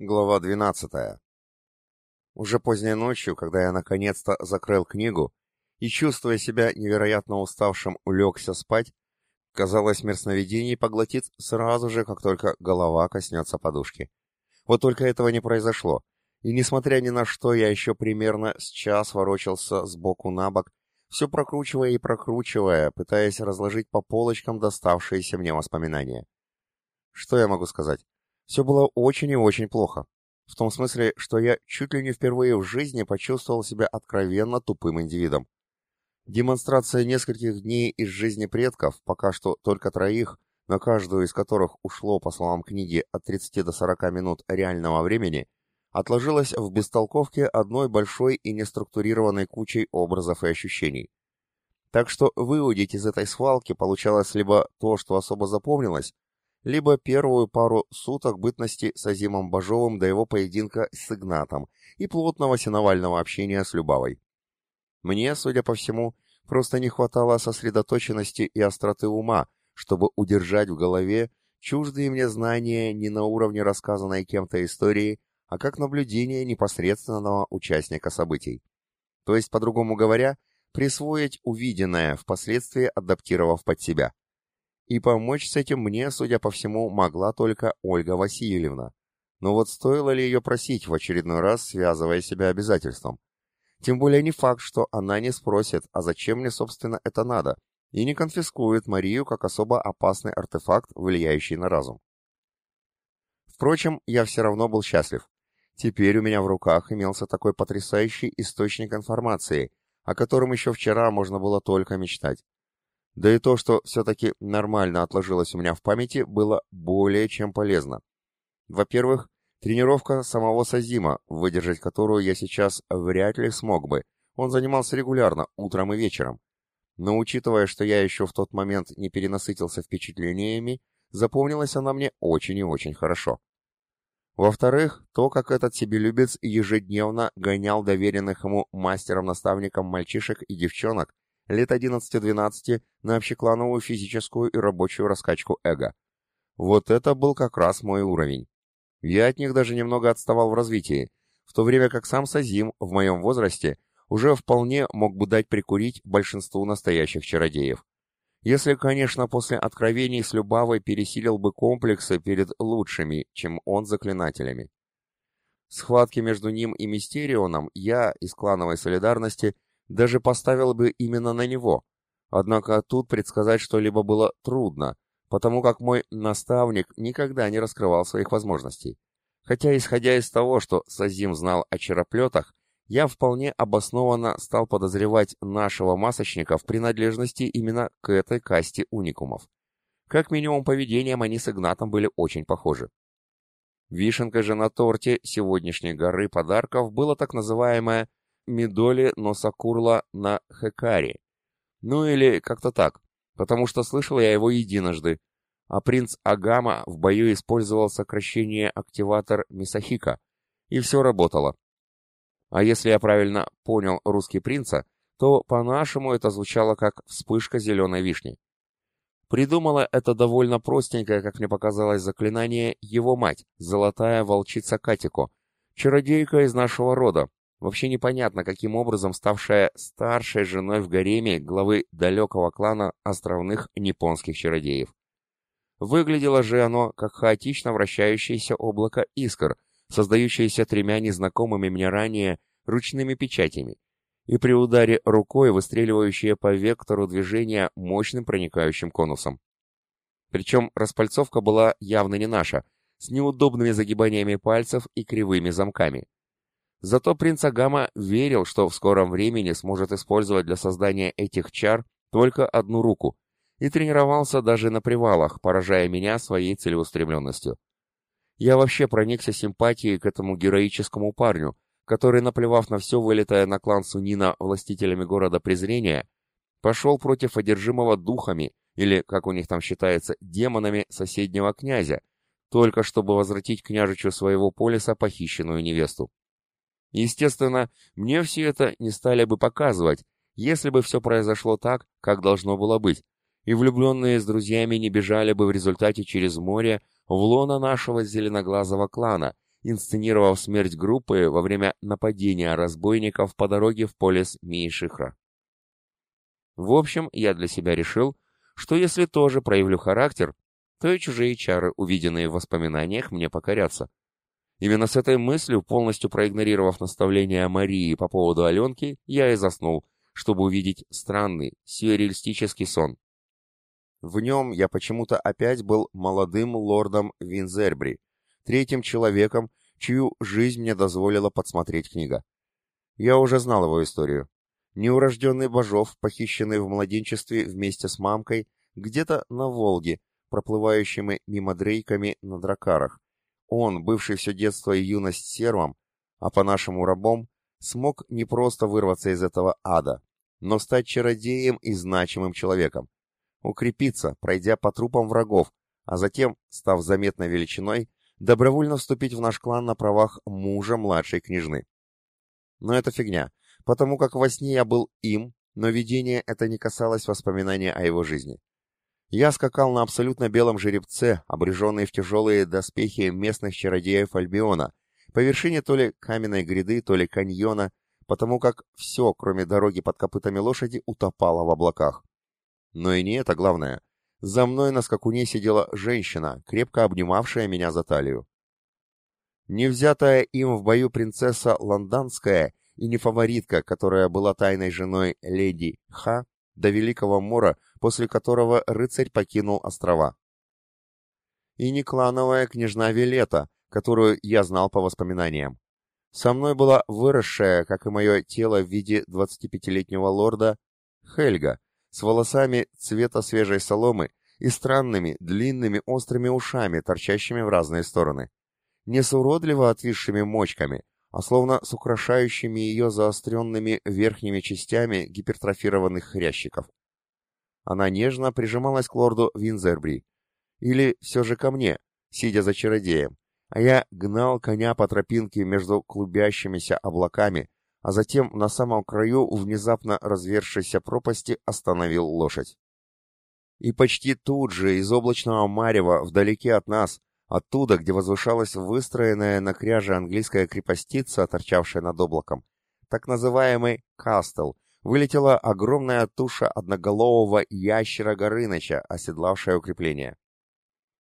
Глава 12. Уже поздней ночью, когда я наконец-то закрыл книгу и, чувствуя себя невероятно уставшим, улегся спать, казалось, мир сновидений поглотит сразу же, как только голова коснется подушки. Вот только этого не произошло, и, несмотря ни на что, я еще примерно с час ворочался сбоку на бок, все прокручивая и прокручивая, пытаясь разложить по полочкам доставшиеся мне воспоминания. Что я могу сказать? Все было очень и очень плохо. В том смысле, что я чуть ли не впервые в жизни почувствовал себя откровенно тупым индивидом. Демонстрация нескольких дней из жизни предков, пока что только троих, на каждую из которых ушло, по словам книги, от 30 до 40 минут реального времени, отложилась в бестолковке одной большой и неструктурированной кучей образов и ощущений. Так что выудить из этой свалки получалось либо то, что особо запомнилось, либо первую пару суток бытности с Азимом Бажовым до его поединка с Игнатом и плотного синовального общения с Любавой. Мне, судя по всему, просто не хватало сосредоточенности и остроты ума, чтобы удержать в голове чуждые мне знания не на уровне рассказанной кем-то истории, а как наблюдение непосредственного участника событий. То есть, по-другому говоря, присвоить увиденное, впоследствии адаптировав под себя. И помочь с этим мне, судя по всему, могла только Ольга Васильевна. Но вот стоило ли ее просить в очередной раз, связывая себя обязательством? Тем более не факт, что она не спросит, а зачем мне, собственно, это надо, и не конфискует Марию как особо опасный артефакт, влияющий на разум. Впрочем, я все равно был счастлив. Теперь у меня в руках имелся такой потрясающий источник информации, о котором еще вчера можно было только мечтать. Да и то, что все-таки нормально отложилось у меня в памяти, было более чем полезно. Во-первых, тренировка самого Сазима, выдержать которую я сейчас вряд ли смог бы. Он занимался регулярно, утром и вечером. Но учитывая, что я еще в тот момент не перенасытился впечатлениями, запомнилась она мне очень и очень хорошо. Во-вторых, то, как этот себелюбец ежедневно гонял доверенных ему мастером-наставником мальчишек и девчонок, лет 11-12 на общеклановую физическую и рабочую раскачку эго. Вот это был как раз мой уровень. Я от них даже немного отставал в развитии, в то время как сам Сазим в моем возрасте уже вполне мог бы дать прикурить большинству настоящих чародеев. Если, конечно, после откровений с Любавой пересилил бы комплексы перед лучшими, чем он заклинателями. Схватки между ним и Мистерионом я, из клановой солидарности, даже поставил бы именно на него. Однако тут предсказать что-либо было трудно, потому как мой наставник никогда не раскрывал своих возможностей. Хотя, исходя из того, что Сазим знал о чероплетах, я вполне обоснованно стал подозревать нашего масочника в принадлежности именно к этой касте уникумов. Как минимум поведением они с Игнатом были очень похожи. Вишенкой же на торте сегодняшней горы подарков было так называемое Мидоли Носакурла на Хекари. Ну или как-то так, потому что слышал я его единожды, а принц Агама в бою использовал сокращение активатор Мисахика, и все работало. А если я правильно понял русский принца, то по-нашему это звучало как «вспышка зеленой вишни». Придумала это довольно простенькое, как мне показалось, заклинание его мать, золотая волчица Катико, чародейка из нашего рода, вообще непонятно, каким образом ставшая старшей женой в гареме главы далекого клана островных японских чародеев. Выглядело же оно, как хаотично вращающееся облако искр, создающееся тремя незнакомыми мне ранее ручными печатями, и при ударе рукой выстреливающее по вектору движения мощным проникающим конусом. Причем распальцовка была явно не наша, с неудобными загибаниями пальцев и кривыми замками. Зато принц Агама верил, что в скором времени сможет использовать для создания этих чар только одну руку, и тренировался даже на привалах, поражая меня своей целеустремленностью. Я вообще проникся симпатией к этому героическому парню, который, наплевав на все, вылетая на клан Сунина властителями города презрения, пошел против одержимого духами, или, как у них там считается, демонами соседнего князя, только чтобы возвратить княжичу своего полиса похищенную невесту. Естественно, мне все это не стали бы показывать, если бы все произошло так, как должно было быть, и влюбленные с друзьями не бежали бы в результате через море в лоно нашего зеленоглазого клана, инсценировав смерть группы во время нападения разбойников по дороге в полис Миишихра. В общем, я для себя решил, что если тоже проявлю характер, то и чужие чары, увиденные в воспоминаниях, мне покорятся. Именно с этой мыслью, полностью проигнорировав наставления Марии по поводу Аленки, я и заснул, чтобы увидеть странный, сюрреалистический сон. В нем я почему-то опять был молодым лордом Винзербри, третьим человеком, чью жизнь мне дозволила подсмотреть книга. Я уже знал его историю. Неурожденный Бажов, похищенный в младенчестве вместе с мамкой, где-то на Волге, проплывающими мимо дрейками на дракарах. Он, бывший все детство и юность сервом, а по-нашему рабом, смог не просто вырваться из этого ада, но стать чародеем и значимым человеком. Укрепиться, пройдя по трупам врагов, а затем, став заметной величиной, добровольно вступить в наш клан на правах мужа младшей княжны. Но это фигня, потому как во сне я был им, но видение это не касалось воспоминания о его жизни. Я скакал на абсолютно белом жеребце, обреженный в тяжелые доспехи местных чародеев Альбиона, по вершине то ли каменной гряды, то ли каньона, потому как все, кроме дороги под копытами лошади, утопало в облаках. Но и не это главное. За мной на скакуне сидела женщина, крепко обнимавшая меня за талию. Невзятая им в бою принцесса Лонданская и не фаворитка, которая была тайной женой леди Ха, до Великого Мора, после которого рыцарь покинул острова. И не клановая княжна Вилета, которую я знал по воспоминаниям. Со мной была выросшая, как и мое тело в виде 25-летнего лорда, Хельга, с волосами цвета свежей соломы и странными, длинными острыми ушами, торчащими в разные стороны. Не с уродливо отвисшими мочками, а словно с украшающими ее заостренными верхними частями гипертрофированных хрящиков. Она нежно прижималась к лорду Винзербри, или все же ко мне, сидя за чародеем, а я гнал коня по тропинке между клубящимися облаками, а затем на самом краю внезапно развершейся пропасти остановил лошадь. И почти тут же из облачного марева, вдалеке от нас, оттуда, где возвышалась выстроенная на кряже английская крепостица, торчавшая над облаком, так называемый «Кастл», вылетела огромная туша одноголового ящера Горыныча, оседлавшая укрепление.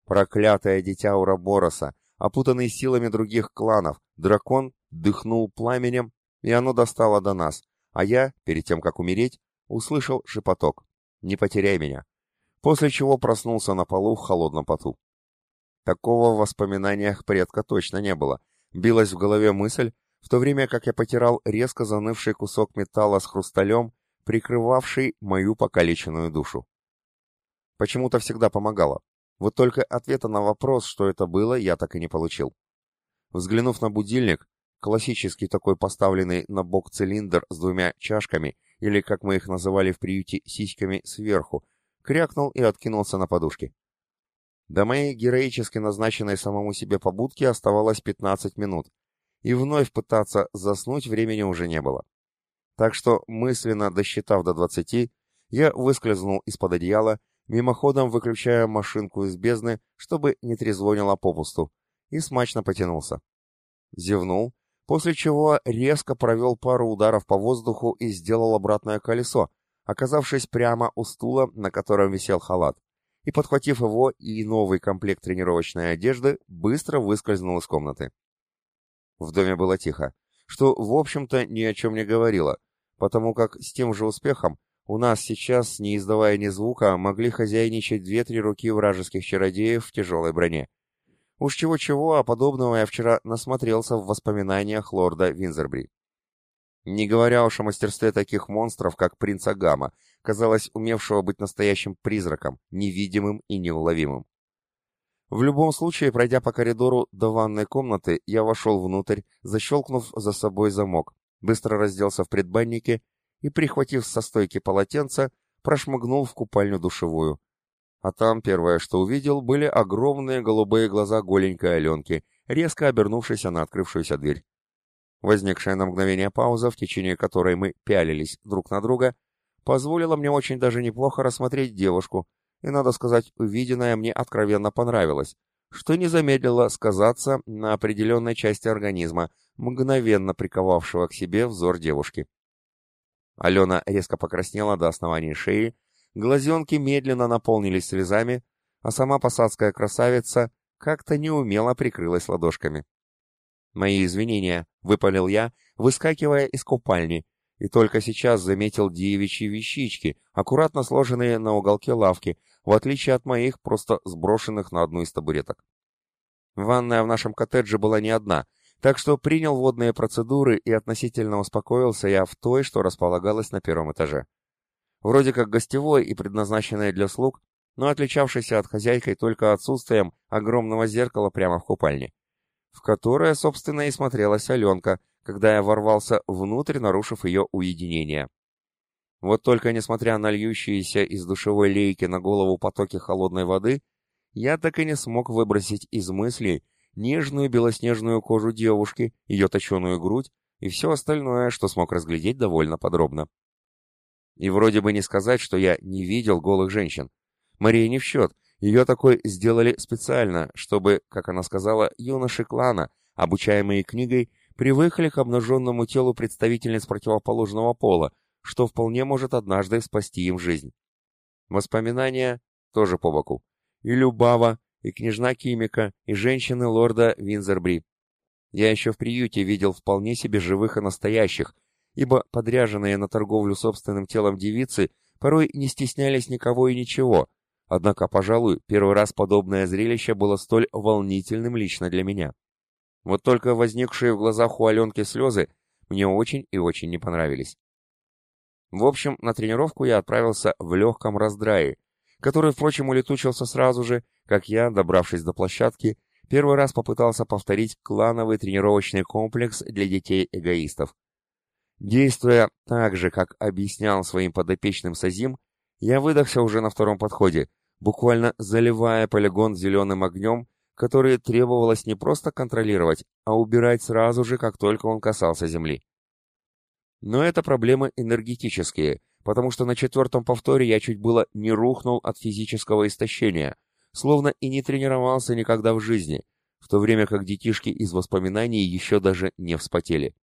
Проклятое дитя Урабороса, опутанный силами других кланов, дракон дыхнул пламенем и оно достало до нас, а я, перед тем, как умереть, услышал шепоток «Не потеряй меня», после чего проснулся на полу в холодном поту. Такого в воспоминаниях предка точно не было. Билась в голове мысль, в то время как я потирал резко занывший кусок металла с хрусталем, прикрывавший мою покалеченную душу. Почему-то всегда помогало. Вот только ответа на вопрос, что это было, я так и не получил. Взглянув на будильник, Классический такой поставленный на бок цилиндр с двумя чашками, или, как мы их называли в приюте, сиськами сверху, крякнул и откинулся на подушке. До моей героически назначенной самому себе побудки оставалось 15 минут, и вновь пытаться заснуть времени уже не было. Так что, мысленно досчитав до 20, я выскользнул из-под одеяла, мимоходом выключая машинку из бездны, чтобы не трезвонило попусту, и смачно потянулся. Зевнул, после чего резко провел пару ударов по воздуху и сделал обратное колесо, оказавшись прямо у стула, на котором висел халат, и, подхватив его и новый комплект тренировочной одежды, быстро выскользнул из комнаты. В доме было тихо, что, в общем-то, ни о чем не говорило, потому как с тем же успехом у нас сейчас, не издавая ни звука, могли хозяйничать две-три руки вражеских чародеев в тяжелой броне. Уж чего-чего, а подобного я вчера насмотрелся в воспоминаниях лорда Винзербри. Не говоря уж о мастерстве таких монстров, как принц Агама, казалось, умевшего быть настоящим призраком, невидимым и неуловимым. В любом случае, пройдя по коридору до ванной комнаты, я вошел внутрь, защелкнув за собой замок, быстро разделся в предбаннике и, прихватив со стойки полотенца, прошмыгнул в купальню-душевую, а там первое, что увидел, были огромные голубые глаза голенькой Аленки, резко обернувшейся на открывшуюся дверь. Возникшая на мгновение пауза, в течение которой мы пялились друг на друга, позволила мне очень даже неплохо рассмотреть девушку, и, надо сказать, увиденное мне откровенно понравилось, что не замедлило сказаться на определенной части организма, мгновенно приковавшего к себе взор девушки. Алена резко покраснела до основания шеи, глазенки медленно наполнились слезами, а сама посадская красавица как-то неумело прикрылась ладошками. «Мои извинения», — выпалил я, выскакивая из купальни, и только сейчас заметил девичьи вещички, аккуратно сложенные на уголке лавки, в отличие от моих, просто сброшенных на одну из табуреток. Ванная в нашем коттедже была не одна, так что принял водные процедуры и относительно успокоился я в той, что располагалась на первом этаже. Вроде как гостевой и предназначенной для слуг, но отличавшийся от хозяйкой только отсутствием огромного зеркала прямо в купальне, в которое, собственно, и смотрелась Аленка, когда я ворвался внутрь, нарушив ее уединение. Вот только несмотря на льющиеся из душевой лейки на голову потоки холодной воды, я так и не смог выбросить из мыслей нежную белоснежную кожу девушки, ее точеную грудь и все остальное, что смог разглядеть довольно подробно. И вроде бы не сказать, что я не видел голых женщин. Мария не в счет, ее такой сделали специально, чтобы, как она сказала, юноши клана, обучаемые книгой, привыкли к обнаженному телу представительниц противоположного пола, что вполне может однажды спасти им жизнь. Воспоминания тоже по боку. И Любава, и княжна Кимика, и женщины лорда Винзербри. Я еще в приюте видел вполне себе живых и настоящих, ибо подряженные на торговлю собственным телом девицы порой не стеснялись никого и ничего, однако, пожалуй, первый раз подобное зрелище было столь волнительным лично для меня. Вот только возникшие в глазах у Аленки слезы мне очень и очень не понравились. В общем, на тренировку я отправился в легком раздрае, который, впрочем, улетучился сразу же, как я, добравшись до площадки, первый раз попытался повторить клановый тренировочный комплекс для детей-эгоистов. Действуя так же, как объяснял своим подопечным Сазим, я выдохся уже на втором подходе, буквально заливая полигон зеленым огнем, который требовалось не просто контролировать, а убирать сразу же, как только он касался земли. Но это проблемы энергетические, потому что на четвертом повторе я чуть было не рухнул от физического истощения, словно и не тренировался никогда в жизни, в то время как детишки из воспоминаний еще даже не вспотели.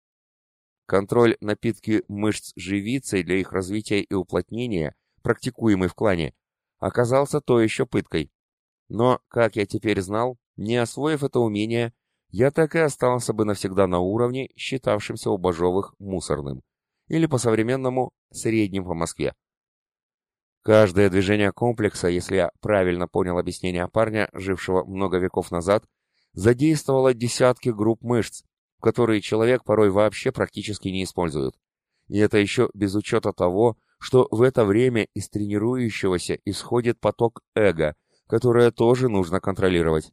Контроль напитки мышц живицей для их развития и уплотнения, практикуемый в клане, оказался то еще пыткой. Но, как я теперь знал, не освоив это умение, я так и остался бы навсегда на уровне, считавшемся у Бажовых мусорным, или по-современному средним по Москве. Каждое движение комплекса, если я правильно понял объяснение парня, жившего много веков назад, задействовало десятки групп мышц, которые человек порой вообще практически не использует. И это еще без учета того, что в это время из тренирующегося исходит поток эго, которое тоже нужно контролировать.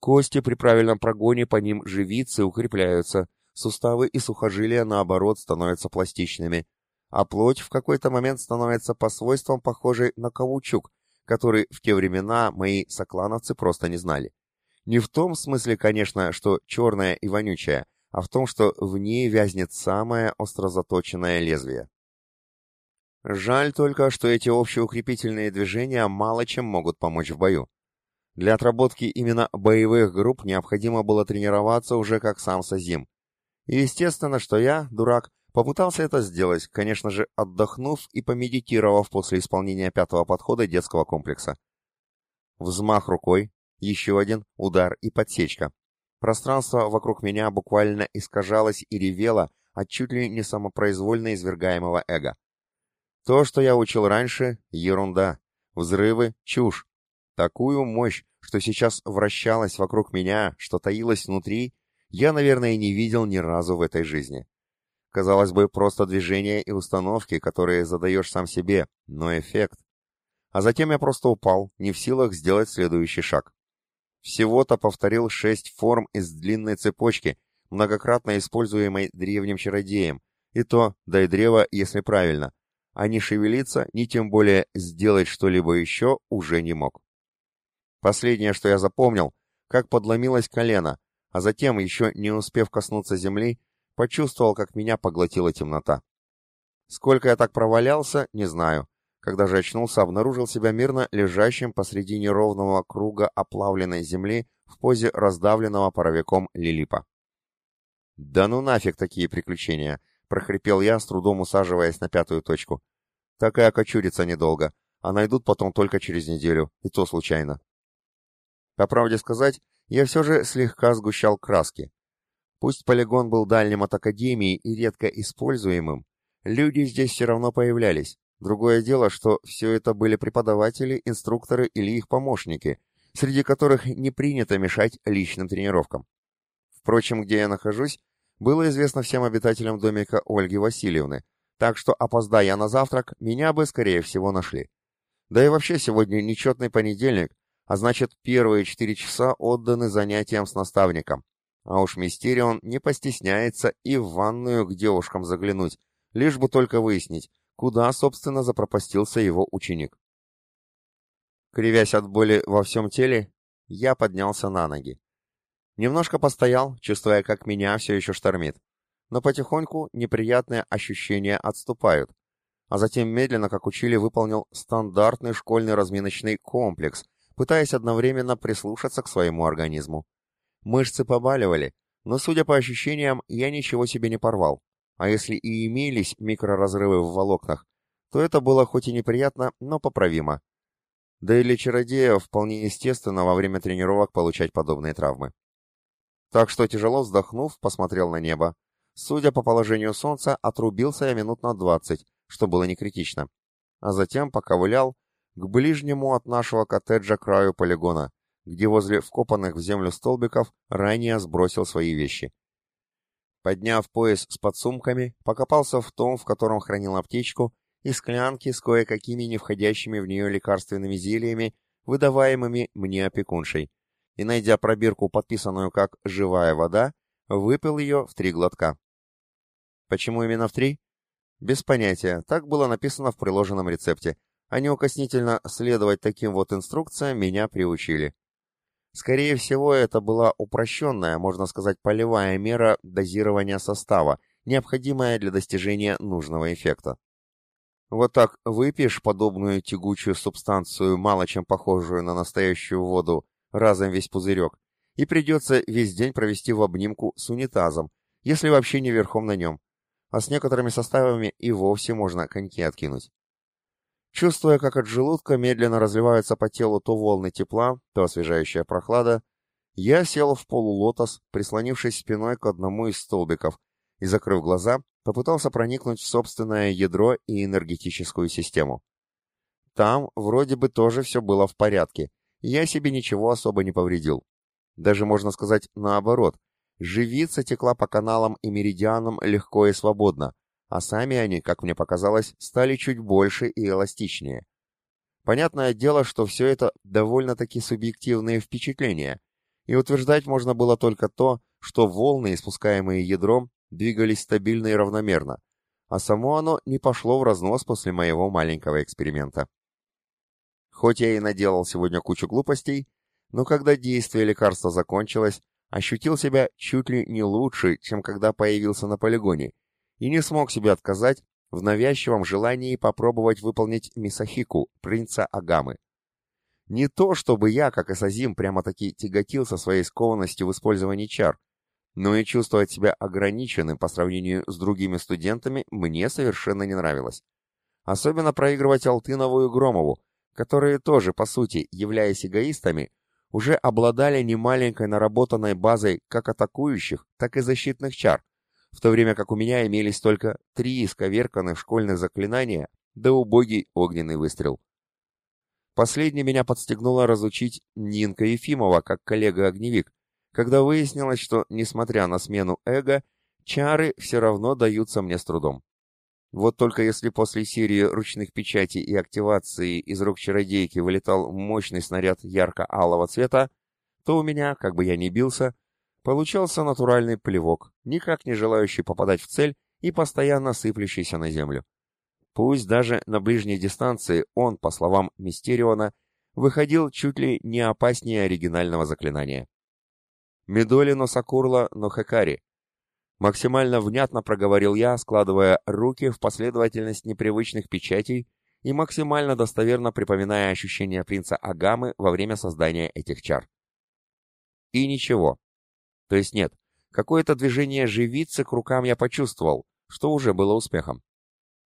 Кости при правильном прогоне по ним живицы укрепляются, суставы и сухожилия, наоборот, становятся пластичными, а плоть в какой-то момент становится по свойствам похожей на каучук, который в те времена мои соклановцы просто не знали. Не в том смысле, конечно, что черная и вонючая, а в том, что в ней вязнет самое острозаточенное лезвие. Жаль только, что эти общеукрепительные движения мало чем могут помочь в бою. Для отработки именно боевых групп необходимо было тренироваться уже как сам Сазим. И естественно, что я, дурак, попытался это сделать, конечно же, отдохнув и помедитировав после исполнения пятого подхода детского комплекса. Взмах рукой, еще один удар и подсечка. Пространство вокруг меня буквально искажалось и ревело от чуть ли не самопроизвольно извергаемого эго. То, что я учил раньше, ерунда. Взрывы — чушь. Такую мощь, что сейчас вращалась вокруг меня, что таилась внутри, я, наверное, не видел ни разу в этой жизни. Казалось бы, просто движения и установки, которые задаешь сам себе, но эффект. А затем я просто упал, не в силах сделать следующий шаг. Всего-то повторил шесть форм из длинной цепочки, многократно используемой древним чародеем, и то, дай древо, если правильно, а не шевелиться, ни тем более сделать что-либо еще уже не мог. Последнее, что я запомнил, как подломилось колено, а затем, еще не успев коснуться земли, почувствовал, как меня поглотила темнота. Сколько я так провалялся, не знаю. Когда же очнулся, обнаружил себя мирно лежащим посреди неровного круга оплавленной земли в позе раздавленного паровиком лилипа. «Да ну нафиг такие приключения!» — прохрипел я, с трудом усаживаясь на пятую точку. «Так и окочуриться недолго, а найдут потом только через неделю, и то случайно». По правде сказать, я все же слегка сгущал краски. Пусть полигон был дальним от Академии и редко используемым, люди здесь все равно появлялись. Другое дело, что все это были преподаватели, инструкторы или их помощники, среди которых не принято мешать личным тренировкам. Впрочем, где я нахожусь, было известно всем обитателям домика Ольги Васильевны, так что, опоздая на завтрак, меня бы, скорее всего, нашли. Да и вообще сегодня нечетный понедельник, а значит, первые четыре часа отданы занятиям с наставником. А уж Мистерион не постесняется и в ванную к девушкам заглянуть, лишь бы только выяснить, куда, собственно, запропастился его ученик. Кривясь от боли во всем теле, я поднялся на ноги. Немножко постоял, чувствуя, как меня все еще штормит. Но потихоньку неприятные ощущения отступают. А затем медленно, как учили, выполнил стандартный школьный разминочный комплекс, пытаясь одновременно прислушаться к своему организму. Мышцы побаливали, но, судя по ощущениям, я ничего себе не порвал. А если и имелись микроразрывы в волокнах, то это было хоть и неприятно, но поправимо. Да и для чародея вполне естественно во время тренировок получать подобные травмы. Так что, тяжело вздохнув, посмотрел на небо. Судя по положению солнца, отрубился я минут на двадцать, что было не критично. А затем поковылял к ближнему от нашего коттеджа краю полигона, где возле вкопанных в землю столбиков ранее сбросил свои вещи. Подняв пояс с подсумками, покопался в том, в котором хранил аптечку, и склянки с кое-какими не входящими в нее лекарственными зельями, выдаваемыми мне опекуншей, и, найдя пробирку, подписанную как «живая вода», выпил ее в три глотка. Почему именно в три? Без понятия, так было написано в приложенном рецепте, а неукоснительно следовать таким вот инструкциям меня приучили. Скорее всего, это была упрощенная, можно сказать, полевая мера дозирования состава, необходимая для достижения нужного эффекта. Вот так выпьешь подобную тягучую субстанцию, мало чем похожую на настоящую воду, разом весь пузырек, и придется весь день провести в обнимку с унитазом, если вообще не верхом на нем. А с некоторыми составами и вовсе можно коньки откинуть. Чувствуя, как от желудка медленно разливаются по телу то волны тепла, то освежающая прохлада, я сел в полулотос, прислонившись спиной к одному из столбиков, и, закрыв глаза, попытался проникнуть в собственное ядро и энергетическую систему. Там вроде бы тоже все было в порядке, я себе ничего особо не повредил. Даже можно сказать наоборот. Живица текла по каналам и меридианам легко и свободно, а сами они, как мне показалось, стали чуть больше и эластичнее. Понятное дело, что все это довольно-таки субъективные впечатления, и утверждать можно было только то, что волны, испускаемые ядром, двигались стабильно и равномерно, а само оно не пошло в разнос после моего маленького эксперимента. Хоть я и наделал сегодня кучу глупостей, но когда действие лекарства закончилось, ощутил себя чуть ли не лучше, чем когда появился на полигоне, и не смог себе отказать в навязчивом желании попробовать выполнить Мисахику, принца Агамы. Не то, чтобы я, как Асазим, прямо-таки тяготился своей скованностью в использовании чар, но и чувствовать себя ограниченным по сравнению с другими студентами мне совершенно не нравилось. Особенно проигрывать Алтынову и Громову, которые тоже, по сути, являясь эгоистами, уже обладали немаленькой наработанной базой как атакующих, так и защитных чар, в то время как у меня имелись только три исковерканных школьных заклинания да убогий огненный выстрел. Последний меня подстегнуло разучить Нинка Ефимова как коллега-огневик, когда выяснилось, что, несмотря на смену эго, чары все равно даются мне с трудом. Вот только если после серии ручных печатей и активации из рук чародейки вылетал мощный снаряд ярко-алого цвета, то у меня, как бы я ни бился, получался натуральный плевок, никак не желающий попадать в цель и постоянно сыплющийся на землю. Пусть даже на ближней дистанции он, по словам Мистериона, выходил чуть ли не опаснее оригинального заклинания. Медоли Носакурла Нохекари Максимально внятно проговорил я, складывая руки в последовательность непривычных печатей и максимально достоверно припоминая ощущения принца Агамы во время создания этих чар. И ничего. То есть нет, какое-то движение живицы к рукам я почувствовал, что уже было успехом.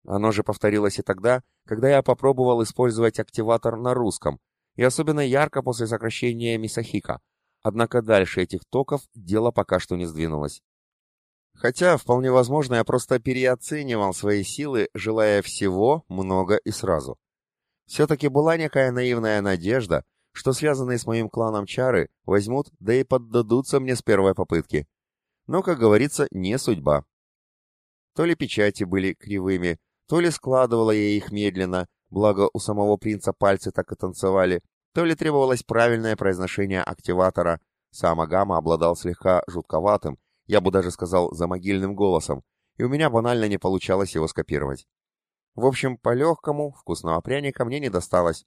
Оно же повторилось и тогда, когда я попробовал использовать активатор на русском, и особенно ярко после сокращения Мисахика, однако дальше этих токов дело пока что не сдвинулось. Хотя, вполне возможно, я просто переоценивал свои силы, желая всего, много и сразу. Все-таки была некая наивная надежда, что связанные с моим кланом чары возьмут, да и поддадутся мне с первой попытки. Но, как говорится, не судьба. То ли печати были кривыми, то ли складывала я их медленно, благо у самого принца пальцы так и танцевали, то ли требовалось правильное произношение активатора, сам Агама обладал слегка жутковатым, я бы даже сказал, за могильным голосом, и у меня банально не получалось его скопировать. В общем, по-легкому, вкусного пряника мне не досталось,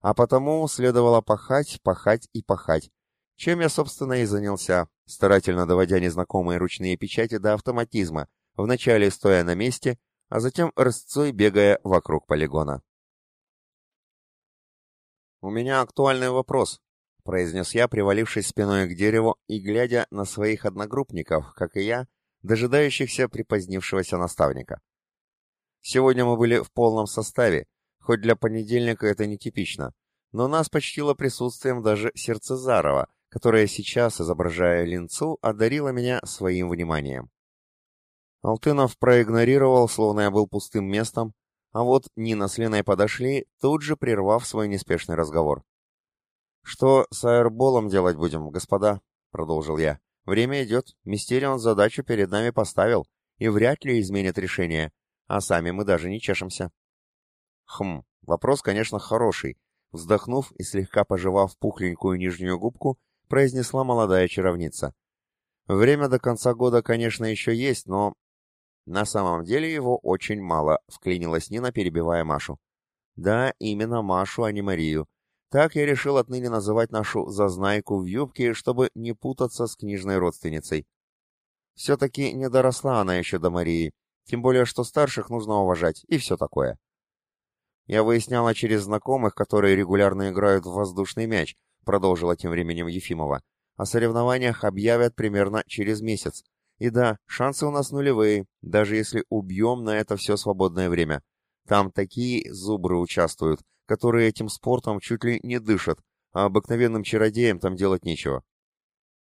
а потому следовало пахать, пахать и пахать, чем я, собственно, и занялся, старательно доводя незнакомые ручные печати до автоматизма, вначале стоя на месте, а затем рысцой бегая вокруг полигона. «У меня актуальный вопрос», — произнес я, привалившись спиной к дереву и глядя на своих одногруппников, как и я, дожидающихся припозднившегося наставника. Сегодня мы были в полном составе, хоть для понедельника это нетипично, но нас почтило присутствием даже Сердцезарова, которая сейчас, изображая линцу, одарила меня своим вниманием. Алтынов проигнорировал, словно я был пустым местом, а вот Нина с Леной подошли, тут же прервав свой неспешный разговор. «Что с аэрболом делать будем, господа?» — продолжил я. «Время идет, Мистерион задачу перед нами поставил и вряд ли изменит решение, а сами мы даже не чешемся». «Хм, вопрос, конечно, хороший», — вздохнув и слегка пожевав пухленькую нижнюю губку, произнесла молодая чаровница. «Время до конца года, конечно, еще есть, но...» «На самом деле его очень мало», — вклинилась Нина, перебивая Машу. «Да, именно Машу, а не Марию. Так я решил отныне называть нашу зазнайку в юбке, чтобы не путаться с книжной родственницей. Все-таки не доросла она еще до Марии, тем более, что старших нужно уважать, и все такое. Я выясняла через знакомых, которые регулярно играют в воздушный мяч, продолжила тем временем Ефимова. О соревнованиях объявят примерно через месяц. И да, шансы у нас нулевые, даже если убьем на это все свободное время. Там такие зубры участвуют, которые этим спортом чуть ли не дышат, а обыкновенным чародеям там делать нечего.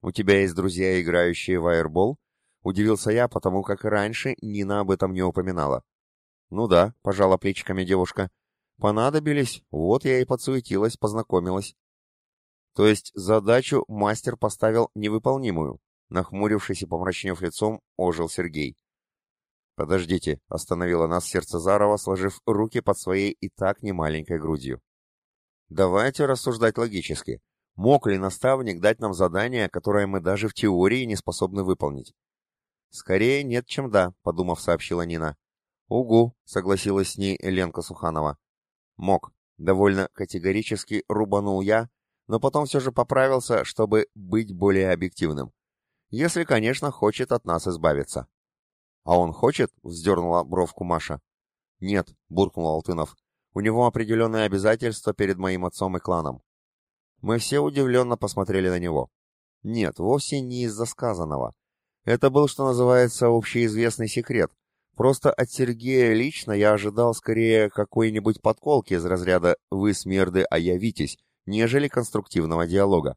«У тебя есть друзья, играющие в айрбол?» — удивился я, потому как раньше Нина об этом не упоминала. «Ну да», — пожала плечиками девушка. «Понадобились, вот я и подсуетилась, познакомилась». То есть задачу мастер поставил невыполнимую. Нахмурившись и помрачнев лицом, ожил Сергей. «Подождите», — остановила нас сердце Зарова, сложив руки под своей и так немаленькой грудью. «Давайте рассуждать логически. Мог ли наставник дать нам задание, которое мы даже в теории не способны выполнить?» «Скорее нет, чем да», — подумав, сообщила Нина. «Угу», — согласилась с ней Ленка Суханова. «Мог», — довольно категорически рубанул я, но потом все же поправился, чтобы быть более объективным. Если, конечно, хочет от нас избавиться. «А он хочет?» — вздернула бровку Маша. «Нет», — буркнул Алтынов. «У него определенные обязательства перед моим отцом и кланом». Мы все удивленно посмотрели на него. Нет, вовсе не из-за сказанного. Это был, что называется, общеизвестный секрет. Просто от Сергея лично я ожидал скорее какой-нибудь подколки из разряда «вы смерды, а я Витязь», нежели конструктивного диалога.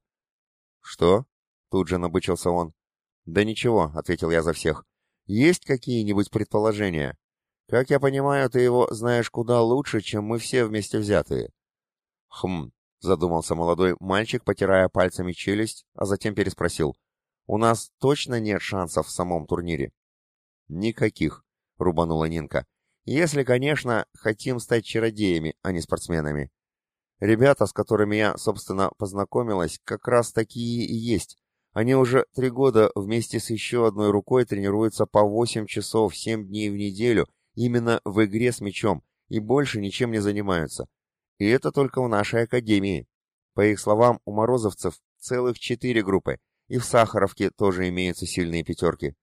«Что?» — тут же набычился он. «Да ничего», — ответил я за всех. Есть какие-нибудь предположения? Как я понимаю, ты его знаешь куда лучше, чем мы все вместе взятые. Хм, задумался молодой мальчик, потирая пальцами челюсть, а затем переспросил. У нас точно нет шансов в самом турнире? Никаких, рубанула Нинка. Если, конечно, хотим стать чародеями, а не спортсменами. Ребята, с которыми я, собственно, познакомилась, как раз такие и есть, они уже три года вместе с еще одной рукой тренируются по 8 часов 7 дней в неделю именно в игре с мячом и больше ничем не занимаются. И это только в нашей академии. По их словам, у морозовцев целых четыре группы, и в Сахаровке тоже имеются сильные пятерки.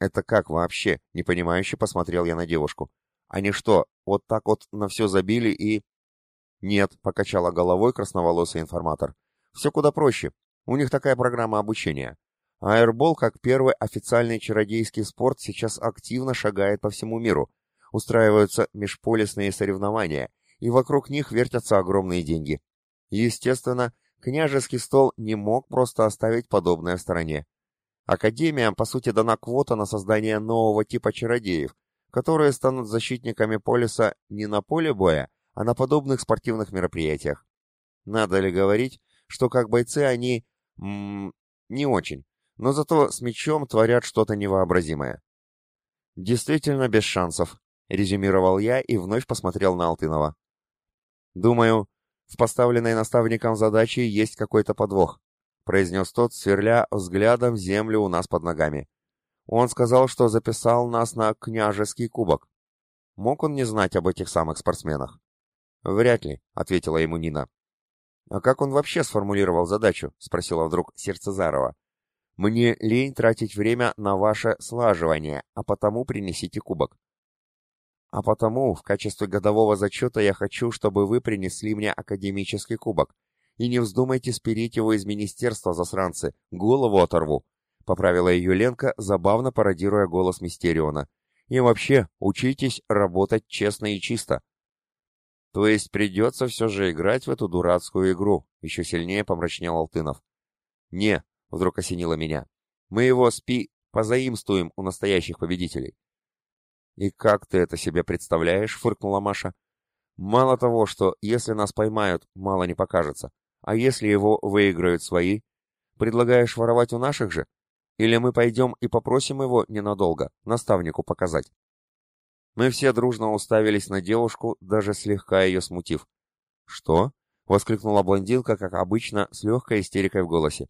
Это как вообще? Непонимающе посмотрел я на девушку. Они что, вот так вот на все забили и... Нет, покачала головой красноволосый информатор. Все куда проще. У них такая программа обучения. Аэрбол, как первый официальный чародейский спорт, сейчас активно шагает по всему миру. Устраиваются межполисные соревнования, и вокруг них вертятся огромные деньги. Естественно, княжеский стол не мог просто оставить подобное в стороне. Академиям, по сути, дана квота на создание нового типа чародеев, которые станут защитниками полиса не на поле боя, а на подобных спортивных мероприятиях. Надо ли говорить, что как бойцы они... М -м, не очень, но зато с мечом творят что-то невообразимое. «Действительно без шансов», — резюмировал я и вновь посмотрел на Алтынова. «Думаю, в поставленной наставником задаче есть какой-то подвох», — произнес тот, сверля взглядом землю у нас под ногами. «Он сказал, что записал нас на княжеский кубок. Мог он не знать об этих самых спортсменах?» «Вряд ли», — ответила ему Нина. «А как он вообще сформулировал задачу?» — спросила вдруг сердце Зарова. «Мне лень тратить время на ваше слаживание, а потому принесите кубок». «А потому в качестве годового зачета я хочу, чтобы вы принесли мне академический кубок. И не вздумайте спирить его из министерства, засранцы, голову оторву», — поправила ее Ленка, забавно пародируя голос Мистериона. «И вообще, учитесь работать честно и чисто». То есть придется все же играть в эту дурацкую игру, еще сильнее помрачнел Алтынов. Не, вдруг осенило меня. Мы его спи позаимствуем у настоящих победителей. И как ты это себе представляешь, фыркнула Маша. Мало того, что если нас поймают, мало не покажется. А если его выиграют свои? Предлагаешь воровать у наших же? Или мы пойдем и попросим его ненадолго, наставнику показать? Мы все дружно уставились на девушку, даже слегка ее смутив. «Что?» — воскликнула блондинка, как обычно, с легкой истерикой в голосе.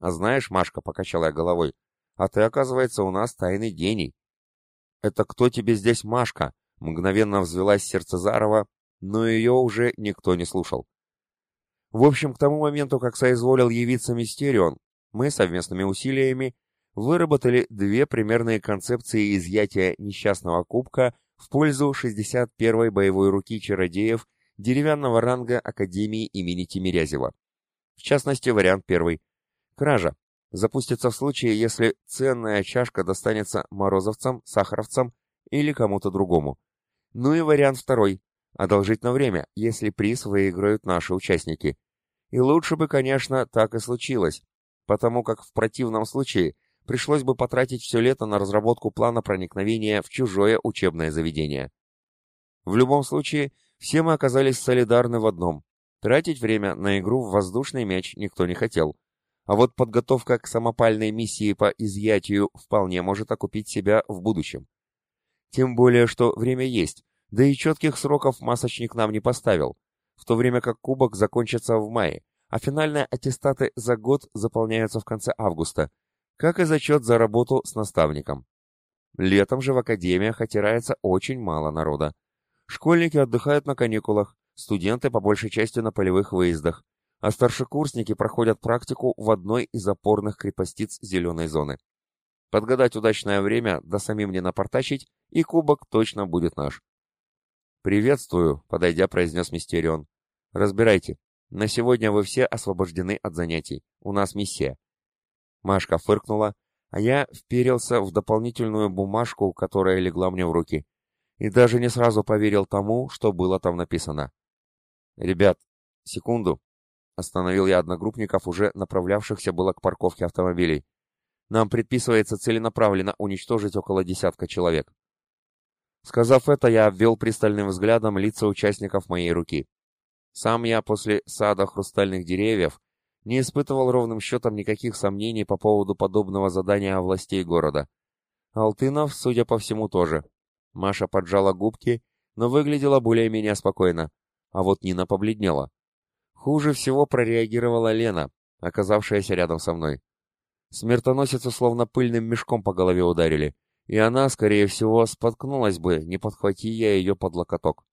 «А знаешь, Машка, — покачала я головой, — а ты, оказывается, у нас тайный гений». «Это кто тебе здесь Машка?» — мгновенно взвелась сердце Зарова, но ее уже никто не слушал. В общем, к тому моменту, как соизволил явиться Мистерион, мы совместными усилиями выработали две примерные концепции изъятия несчастного кубка в пользу 61-й боевой руки чародеев деревянного ранга Академии имени Тимирязева. В частности, вариант первый. Кража. Запустится в случае, если ценная чашка достанется морозовцам, сахаровцам или кому-то другому. Ну и вариант второй. Одолжить на время, если приз выиграют наши участники. И лучше бы, конечно, так и случилось, потому как в противном случае пришлось бы потратить все лето на разработку плана проникновения в чужое учебное заведение. В любом случае, все мы оказались солидарны в одном. Тратить время на игру в воздушный мяч никто не хотел. А вот подготовка к самопальной миссии по изъятию вполне может окупить себя в будущем. Тем более, что время есть, да и четких сроков масочник нам не поставил, в то время как кубок закончится в мае, а финальные аттестаты за год заполняются в конце августа, как и зачет за работу с наставником. Летом же в академиях отирается очень мало народа. Школьники отдыхают на каникулах, студенты по большей части на полевых выездах, а старшекурсники проходят практику в одной из опорных крепостиц зеленой зоны. Подгадать удачное время, да самим не напортачить, и кубок точно будет наш. «Приветствую», — подойдя, произнес Мистерион. «Разбирайте. На сегодня вы все освобождены от занятий. У нас миссия. Машка фыркнула, а я вперился в дополнительную бумажку, которая легла мне в руки, и даже не сразу поверил тому, что было там написано. «Ребят, секунду!» — остановил я одногруппников, уже направлявшихся было к парковке автомобилей. «Нам предписывается целенаправленно уничтожить около десятка человек». Сказав это, я обвел пристальным взглядом лица участников моей руки. Сам я после сада хрустальных деревьев не испытывал ровным счетом никаких сомнений по поводу подобного задания властей города. Алтынов, судя по всему, тоже. Маша поджала губки, но выглядела более-менее спокойно, а вот Нина побледнела. Хуже всего прореагировала Лена, оказавшаяся рядом со мной. Смертоносицу словно пыльным мешком по голове ударили, и она, скорее всего, споткнулась бы, не подхвати я ее под локоток.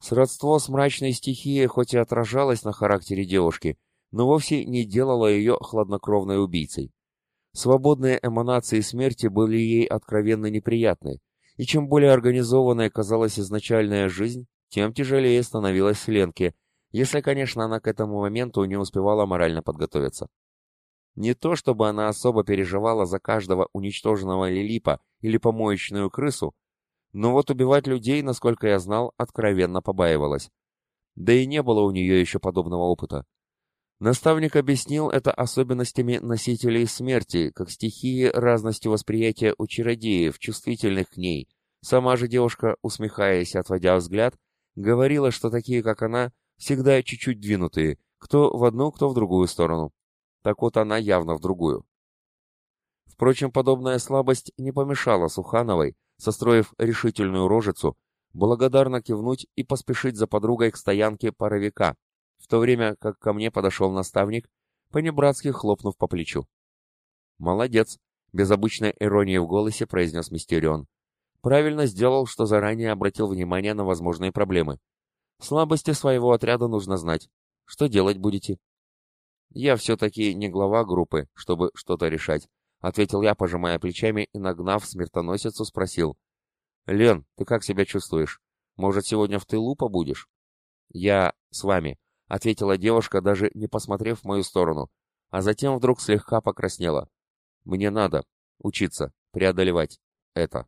Сродство с мрачной стихией хоть и отражалось на характере девушки, но вовсе не делало ее хладнокровной убийцей. Свободные эманации смерти были ей откровенно неприятны, И чем более организованной казалась изначальная жизнь, тем тяжелее становилась Ленке, если, конечно, она к этому моменту не успевала морально подготовиться. Не то, чтобы она особо переживала за каждого уничтоженного лилипа или помоечную крысу, но вот убивать людей, насколько я знал, откровенно побаивалась. Да и не было у нее еще подобного опыта. Наставник объяснил это особенностями носителей смерти, как стихии разностью восприятия у чародеев, чувствительных к ней. Сама же девушка, усмехаясь, отводя взгляд, говорила, что такие, как она, всегда чуть-чуть двинутые, кто в одну, кто в другую сторону. Так вот она явно в другую. Впрочем, подобная слабость не помешала Сухановой, состроив решительную рожицу, благодарно кивнуть и поспешить за подругой к стоянке паровика, в то время как ко мне подошел наставник, понебратски хлопнув по плечу. «Молодец!» — без обычной иронии в голосе произнес Мистерион. «Правильно сделал, что заранее обратил внимание на возможные проблемы. Слабости своего отряда нужно знать. Что делать будете?» «Я все-таки не глава группы, чтобы что-то решать», — ответил я, пожимая плечами и, нагнав смертоносицу, спросил. «Лен, ты как себя чувствуешь? Может, сегодня в тылу побудешь?» «Я с вами», — ответила девушка, даже не посмотрев в мою сторону, а затем вдруг слегка покраснела. «Мне надо учиться, преодолевать это».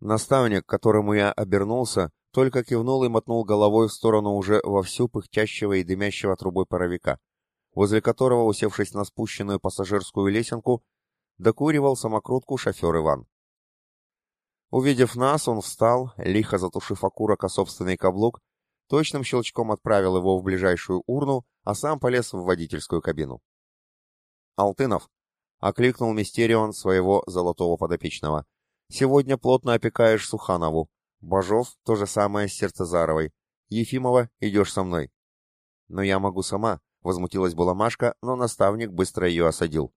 Наставник, к которому я обернулся, только кивнул и мотнул головой в сторону уже вовсю пыхтящего и дымящего трубой паровика возле которого, усевшись на спущенную пассажирскую лесенку, докуривал самокрутку шофер Иван. Увидев нас, он встал, лихо затушив окурок о собственный каблук, точным щелчком отправил его в ближайшую урну, а сам полез в водительскую кабину. «Алтынов!» — окликнул Мистерион своего золотого подопечного. «Сегодня плотно опекаешь Суханову. Бажов — то же самое с Сердцезаровой. Ефимова, идешь со мной». «Но я могу сама», Возмутилась была но наставник быстро ее осадил.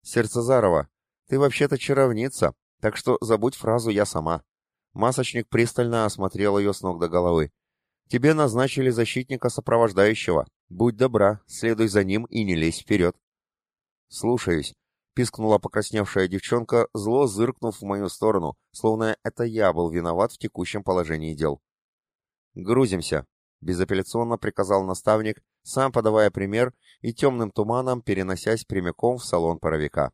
«Сердцезарова, ты вообще-то чаровница, так что забудь фразу «я сама». Масочник пристально осмотрел ее с ног до головы. «Тебе назначили защитника сопровождающего. Будь добра, следуй за ним и не лезь вперед». «Слушаюсь», — пискнула покрасневшая девчонка, зло зыркнув в мою сторону, словно это я был виноват в текущем положении дел. «Грузимся», — безапелляционно приказал наставник, сам подавая пример и темным туманом переносясь прямиком в салон паровика.